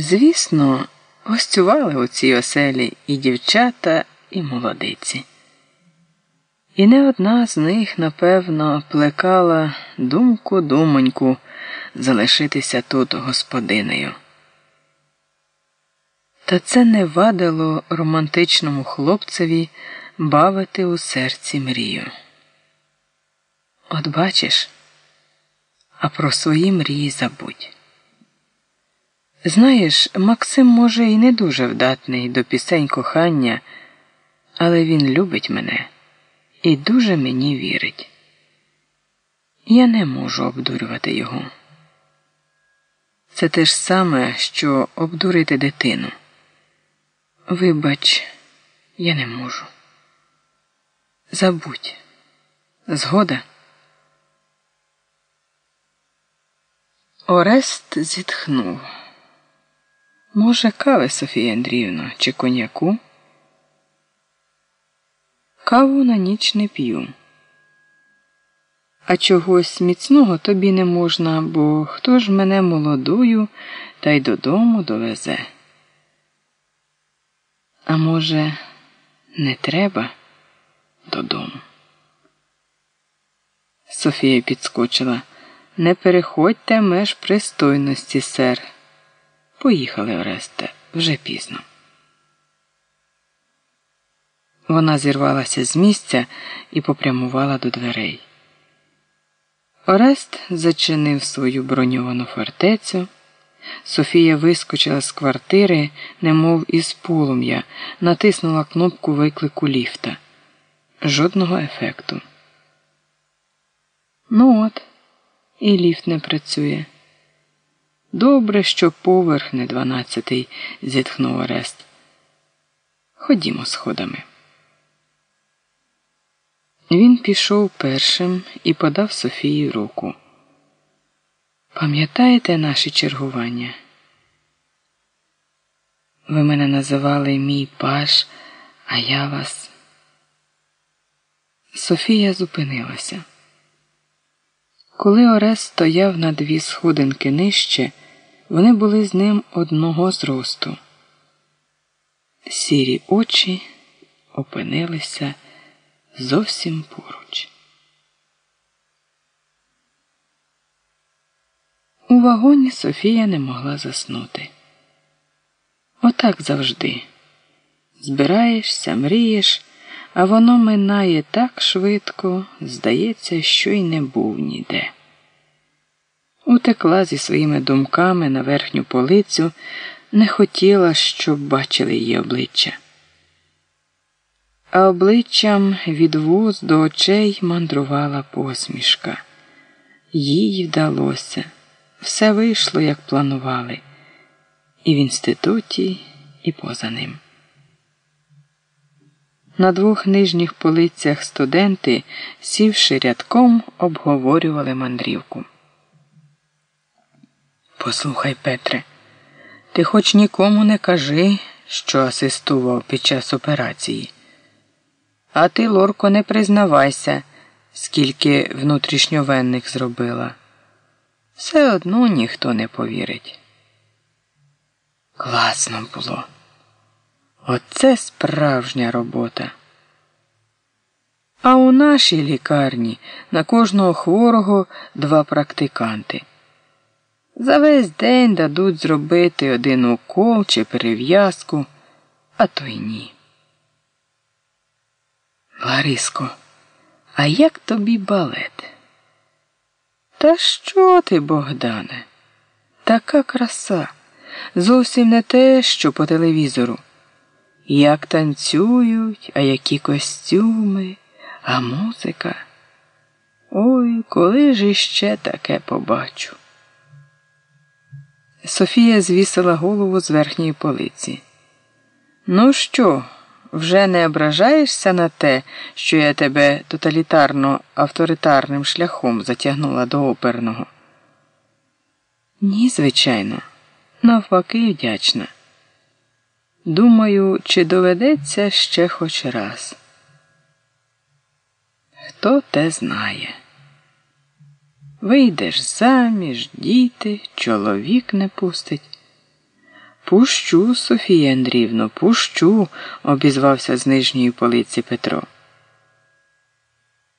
Звісно, гостювали у цій оселі і дівчата, і молодиці. І не одна з них, напевно, плекала думку думоньку залишитися тут господинею. Та це не вадило романтичному хлопцеві бавити у серці мрію. От бачиш, а про свої мрії забудь. Знаєш, Максим, може, і не дуже вдатний до пісень кохання, але він любить мене і дуже мені вірить. Я не можу обдурювати його. Це те ж саме, що обдурити дитину. Вибач, я не можу. Забудь. Згода. Орест зітхнув. Може, кави, Софія Андріївна, чи коньяку? Каву на ніч не п'ю. А чогось міцного тобі не можна, бо хто ж мене молодою та й додому довезе? А може, не треба додому? Софія підскочила. Не переходьте меж пристойності, сер. Поїхали, Оресте, вже пізно. Вона зірвалася з місця і попрямувала до дверей. Орест зачинив свою броньовану фортецю. Софія вискочила з квартири, немов із полум'я, натиснула кнопку виклику ліфта. Жодного ефекту. Ну от, і ліфт не працює. Добре, що поверх не дванадцятий, зітхнув Орест. Ходімо сходами. Він пішов першим і подав Софії руку. Пам'ятаєте наші чергування? Ви мене називали мій паш, а я вас. Софія зупинилася. Коли Орест стояв на дві сходинки нижче, вони були з ним одного зросту. Сірі очі опинилися зовсім поруч. У вагоні Софія не могла заснути. Отак завжди. Збираєшся, мрієш, а воно минає так швидко, здається, що й не був ніде. Утекла зі своїми думками на верхню полицю, не хотіла, щоб бачили її обличчя а обличчям від вуз до очей мандрувала посмішка. Їй вдалося, все вийшло, як планували, і в інституті, і поза ним. На двох нижніх полицях студенти, сівши рядком, обговорювали мандрівку. Послухай, Петре, ти хоч нікому не кажи, що асистував під час операції. А ти, Лорко, не признавайся, скільки внутрішньовенних зробила. Все одно ніхто не повірить. Класно було. Оце справжня робота. А у нашій лікарні на кожного хворого два практиканти. За весь день дадуть зробити один укол чи перев'язку, а то й ні. Лариско, а як тобі балет? Та що ти, Богдане? Така краса. Зовсім не те, що по телевізору. Як танцюють, а які костюми, а музика. Ой, коли ж іще таке побачу. Софія звісила голову з верхньої полиці. Ну що? Вже не ображаєшся на те, що я тебе тоталітарно авторитарним шляхом затягнула до оперного? Ні, звичайно, навпаки, вдячна. Думаю, чи доведеться ще хоч раз. Хто те знає? Вийдеш заміж, діти, чоловік не пустить. Пущу, Софія Андрівно, пущу, обізвався з нижньої полиці Петро.